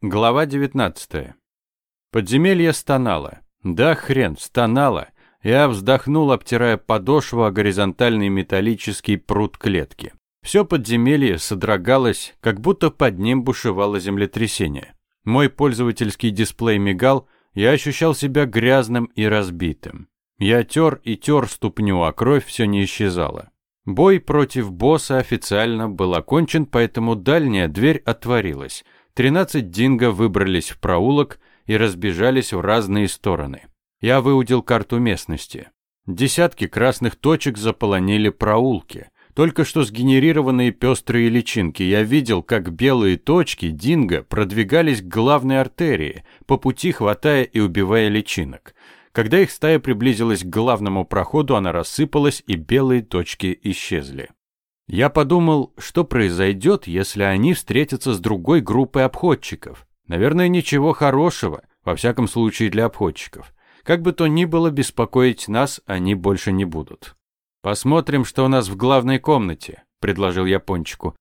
Глава 19. Подземелье стонало. Да хрен, стонало. Я вздохнул, обтирая подошву о горизонтальный металлический пруд клетки. Все подземелье содрогалось, как будто под ним бушевало землетрясение. Мой пользовательский дисплей мигал, я ощущал себя грязным и разбитым. Я тер и тер ступню, а кровь все не исчезала. Бой против босса официально был окончен, поэтому дальняя дверь отворилась – Тринадцать динго выбрались в проулок и разбежались в разные стороны. Я выудил карту местности. Десятки красных точек заполонили проулки. Только что сгенерированные пестрые личинки. Я видел, как белые точки динго продвигались к главной артерии, по пути хватая и убивая личинок. Когда их стая приблизилась к главному проходу, она рассыпалась, и белые точки исчезли. Я подумал, что произойдет, если они встретятся с другой группой обходчиков. Наверное, ничего хорошего, во всяком случае для обходчиков. Как бы то ни было, беспокоить нас они больше не будут. «Посмотрим, что у нас в главной комнате», – предложил я Пончику.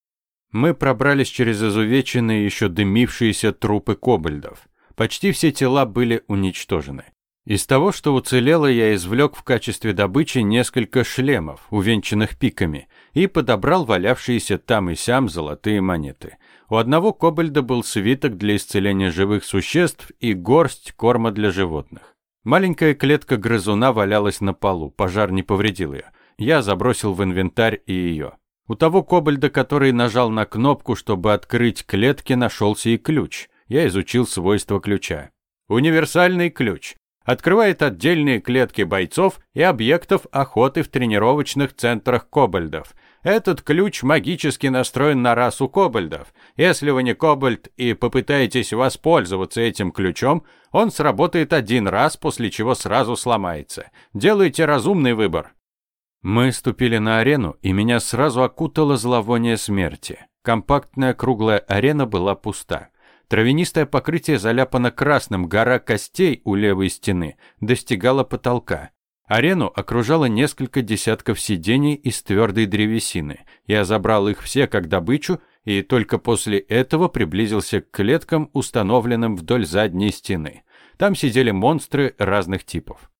Мы пробрались через изувеченные, еще дымившиеся трупы кобальдов. Почти все тела были уничтожены. Из того, что уцелело, я извлек в качестве добычи несколько шлемов, увенчанных пиками, и подобрал валявшиеся там и сям золотые монеты. У одного кобальда был свиток для исцеления живых существ и горсть корма для животных. Маленькая клетка грызуна валялась на полу, пожар не повредил ее. Я забросил в инвентарь и ее. У того кобальда, который нажал на кнопку, чтобы открыть клетки, нашелся и ключ. Я изучил свойства ключа. Универсальный ключ. Открывает отдельные клетки бойцов и объектов охоты в тренировочных центрах кобальдов – этот ключ магически настроен на расу кобальдов. Если вы не кобальд и попытаетесь воспользоваться этим ключом, он сработает один раз, после чего сразу сломается. Делайте разумный выбор. Мы ступили на арену, и меня сразу окутало зловоние смерти. Компактная круглая арена была пуста. Травянистое покрытие заляпано красным, гора костей у левой стены достигала потолка. Арену окружало несколько десятков сидений из твердой древесины. Я забрал их все как добычу и только после этого приблизился к клеткам, установленным вдоль задней стены. Там сидели монстры разных типов.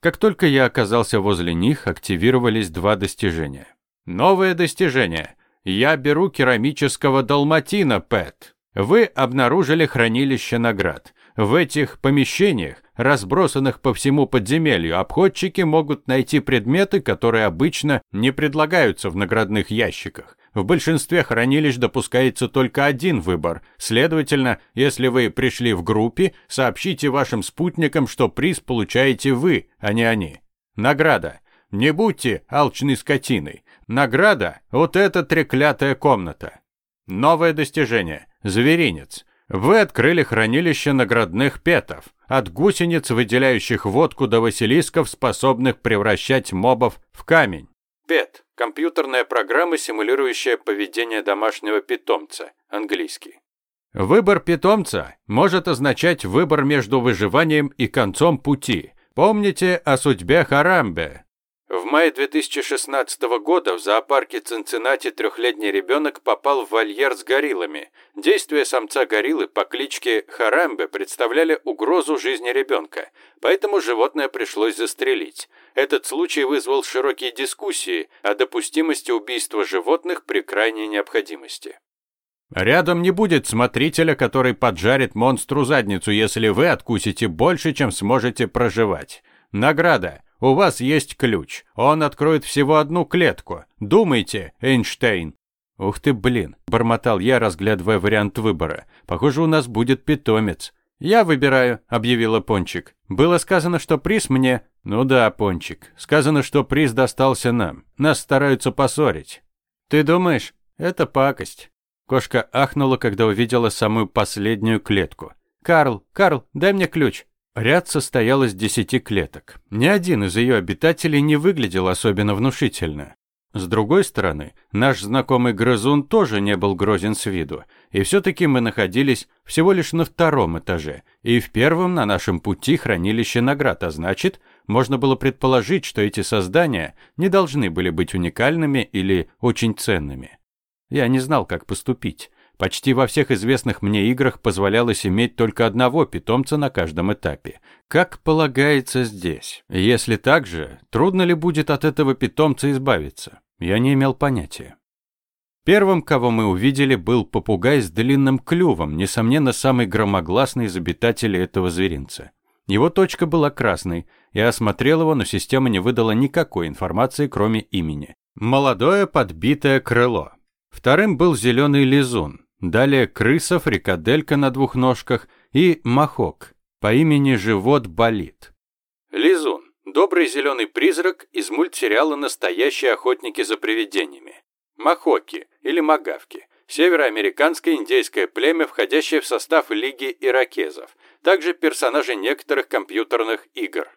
Как только я оказался возле них, активировались два достижения. Новое достижение. Я беру керамического далматина, Пэт. Вы обнаружили хранилище наград. В этих помещениях, разбросанных по всему подземелью, обходчики могут найти предметы, которые обычно не предлагаются в наградных ящиках. В большинстве хранилищ допускается только один выбор. Следовательно, если вы пришли в группе, сообщите вашим спутникам, что приз получаете вы, а не они. Награда. Не будьте алчной скотиной. Награда – вот эта треклятая комната. Новое достижение. Зверинец. Вы открыли хранилище наградных петов, от гусениц, выделяющих водку, до василисков, способных превращать мобов в камень. Пет – компьютерная программа, симулирующая поведение домашнего питомца, английский. Выбор питомца может означать выбор между выживанием и концом пути. Помните о судьбе Харамбе, в мае 2016 года в зоопарке Цинциннати трехлетний ребенок попал в вольер с гориллами. Действия самца гориллы по кличке Харамбе представляли угрозу жизни ребенка, поэтому животное пришлось застрелить. Этот случай вызвал широкие дискуссии о допустимости убийства животных при крайней необходимости. Рядом не будет смотрителя, который поджарит монстру задницу, если вы откусите больше, чем сможете проживать. Награда. У вас есть ключ. Он откроет всего одну клетку. Думайте, Эйнштейн. Ух ты, блин, бормотал я, разглядывая вариант выбора. Похоже, у нас будет питомец. Я выбираю, объявила Пончик. Было сказано, что приз мне. Ну да, Пончик. Сказано, что приз достался нам. Нас стараются поссорить. Ты думаешь? Это пакость. Кошка ахнула, когда увидела самую последнюю клетку. «Карл, Карл, дай мне ключ». Ряд состоял из десяти клеток. Ни один из ее обитателей не выглядел особенно внушительно. С другой стороны, наш знакомый грызун тоже не был грозен с виду, и все-таки мы находились всего лишь на втором этаже, и в первом на нашем пути хранилище наград, а значит, можно было предположить, что эти создания не должны были быть уникальными или очень ценными. Я не знал, как поступить. Почти во всех известных мне играх позволялось иметь только одного питомца на каждом этапе. Как полагается здесь? Если так же, трудно ли будет от этого питомца избавиться? Я не имел понятия. Первым, кого мы увидели, был попугай с длинным клювом, несомненно, самый громогласный из обитателей этого зверинца. Его точка была красной. Я осмотрел его, но система не выдала никакой информации, кроме имени. Молодое подбитое крыло. Вторым был зеленый лизун. Далее крыса, фрикаделька на двух ножках и махок. По имени «Живот болит». Лизун. Добрый зеленый призрак из мультсериала «Настоящие охотники за привидениями». Махоки или магавки. Североамериканское индейское племя, входящее в состав Лиги иракезов – также персонажи некоторых компьютерных игр.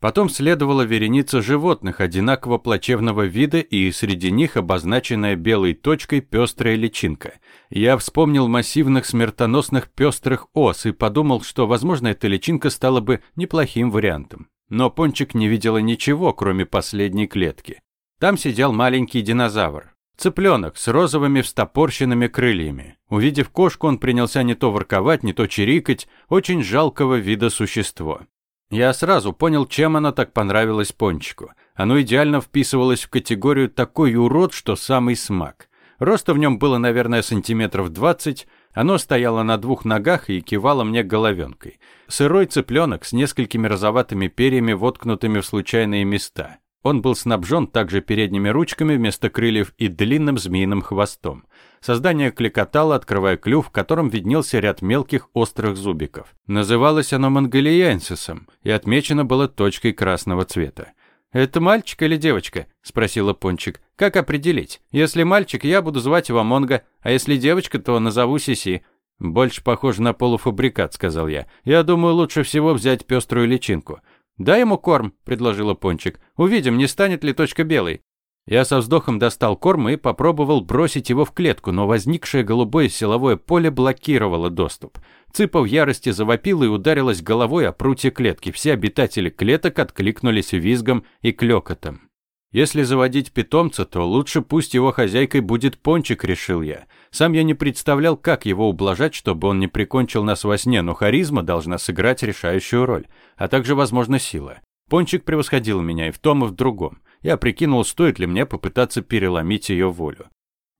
Потом следовала вереница животных одинаково плачевного вида и среди них обозначенная белой точкой пестрая личинка. Я вспомнил массивных смертоносных пестрых ос и подумал, что, возможно, эта личинка стала бы неплохим вариантом. Но Пончик не видела ничего, кроме последней клетки. Там сидел маленький динозавр. Цыпленок с розовыми встопорщенными крыльями. Увидев кошку, он принялся не то ворковать, не то чирикать, очень жалкого вида существо. Я сразу понял, чем оно так понравилось Пончику. Оно идеально вписывалось в категорию «такой урод, что самый смак». Роста в нем было, наверное, сантиметров двадцать. Оно стояло на двух ногах и кивало мне головенкой. Сырой цыпленок с несколькими розоватыми перьями, воткнутыми в случайные места. Он был снабжен также передними ручками вместо крыльев и длинным змеиным хвостом. Создание кликотало, открывая клюв, в котором виднелся ряд мелких острых зубиков. Называлось оно монголиенсисом и отмечено было точкой красного цвета. «Это мальчик или девочка?» – спросила Пончик. «Как определить? Если мальчик, я буду звать его Монго, а если девочка, то назову Сиси». «Больше похоже на полуфабрикат», – сказал я. «Я думаю, лучше всего взять пеструю личинку. «Дай ему корм», – предложила Пончик. «Увидим, не станет ли точка белой». Я со вздохом достал корм и попробовал бросить его в клетку, но возникшее голубое силовое поле блокировало доступ. Цыпа в ярости завопила и ударилась головой о прутья клетки. Все обитатели клеток откликнулись визгом и клёкотом. Если заводить питомца, то лучше пусть его хозяйкой будет Пончик, решил я. Сам я не представлял, как его ублажать, чтобы он не прикончил нас во сне, но харизма должна сыграть решающую роль, а также, возможно, сила. Пончик превосходил меня и в том, и в другом. Я прикинул, стоит ли мне попытаться переломить ее волю.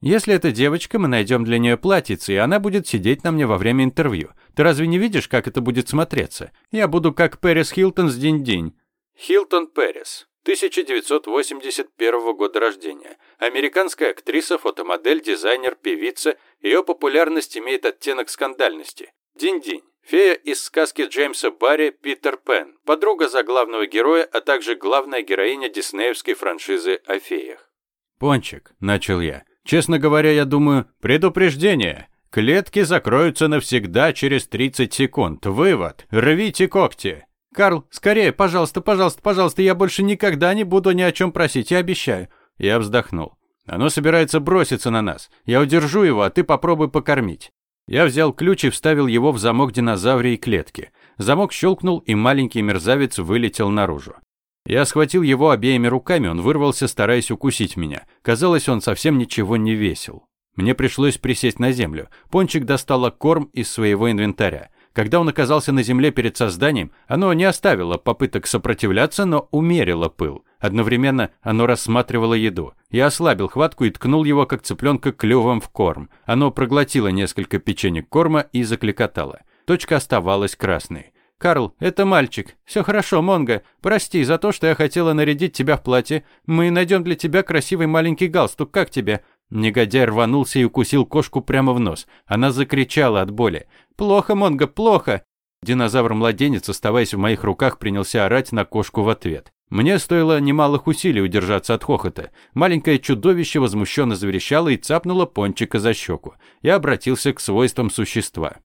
Если это девочка, мы найдем для нее платьице, и она будет сидеть на мне во время интервью. Ты разве не видишь, как это будет смотреться? Я буду как Пэрис Хилтон с день-день. Хилтон Пэрис. 1981 года рождения. Американская актриса, фотомодель, дизайнер, певица. Ее популярность имеет оттенок скандальности. Динь-динь. Фея из сказки Джеймса Барри «Питер Пен», подруга заглавного героя, а также главная героиня диснеевской франшизы о феях. «Пончик», — начал я. «Честно говоря, я думаю, предупреждение. Клетки закроются навсегда через 30 секунд. Вывод. Рвите когти. «Карл, скорее, пожалуйста, пожалуйста, пожалуйста, я больше никогда не буду ни о чем просить, я обещаю». Я вздохнул. «Оно собирается броситься на нас. Я удержу его, а ты попробуй покормить». Я взял ключ и вставил его в замок динозаврии клетки. Замок щелкнул, и маленький мерзавец вылетел наружу. Я схватил его обеими руками, он вырвался, стараясь укусить меня. Казалось, он совсем ничего не весил. Мне пришлось присесть на землю. Пончик достала корм из своего инвентаря. Когда он оказался на земле перед созданием, оно не оставило попыток сопротивляться, но умерило пыл. Одновременно оно рассматривало еду. Я ослабил хватку и ткнул его, как цыпленка, клювом в корм. Оно проглотило несколько печенек корма и закликотало. Точка оставалась красной. «Карл, это мальчик. Все хорошо, Монго. Прости за то, что я хотела нарядить тебя в платье. Мы найдем для тебя красивый маленький галстук. Как тебе?» Негодяй рванулся и укусил кошку прямо в нос. Она закричала от боли. «Плохо, Монго, плохо!» Динозавр-младенец, оставаясь в моих руках, принялся орать на кошку в ответ. Мне стоило немалых усилий удержаться от хохота. Маленькое чудовище возмущенно заверещало и цапнуло пончика за щеку. Я обратился к свойствам существа.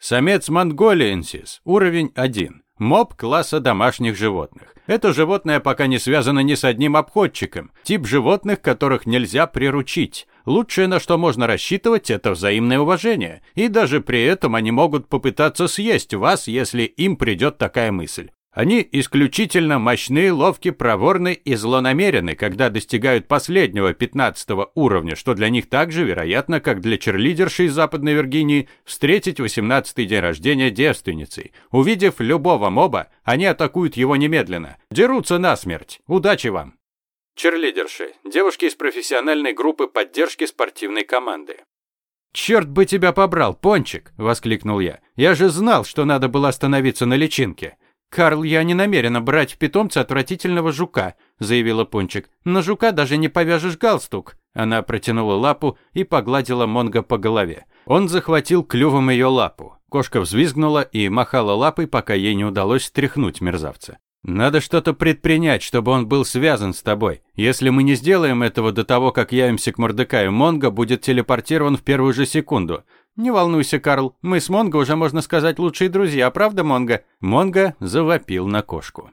Самец монголиенсис, уровень 1. Моб класса домашних животных. Это животное пока не связано ни с одним обходчиком. Тип животных, которых нельзя приручить. Лучшее, на что можно рассчитывать, это взаимное уважение. И даже при этом они могут попытаться съесть вас, если им придет такая мысль. Они исключительно мощны, ловки, проворны и злонамерены, когда достигают последнего, пятнадцатого уровня, что для них так же вероятно, как для черлидерши из Западной Виргинии встретить восемнадцатый день рождения девственницей. Увидев любого моба, они атакуют его немедленно. Дерутся насмерть. Удачи вам! Черлидерши. Девушки из профессиональной группы поддержки спортивной команды. «Черт бы тебя побрал, Пончик!» – воскликнул я. «Я же знал, что надо было остановиться на личинке!» «Карл, я не намерена брать в питомца отвратительного жука», – заявила Пончик. «На жука даже не повяжешь галстук». Она протянула лапу и погладила Монго по голове. Он захватил клювом ее лапу. Кошка взвизгнула и махала лапой, пока ей не удалось стряхнуть мерзавца. «Надо что-то предпринять, чтобы он был связан с тобой. Если мы не сделаем этого до того, как явимся к Мордекаю, Монго будет телепортирован в первую же секунду. «Не волнуйся, Карл, мы с Монго уже, можно сказать, лучшие друзья, правда, Монго?» Монго завопил на кошку.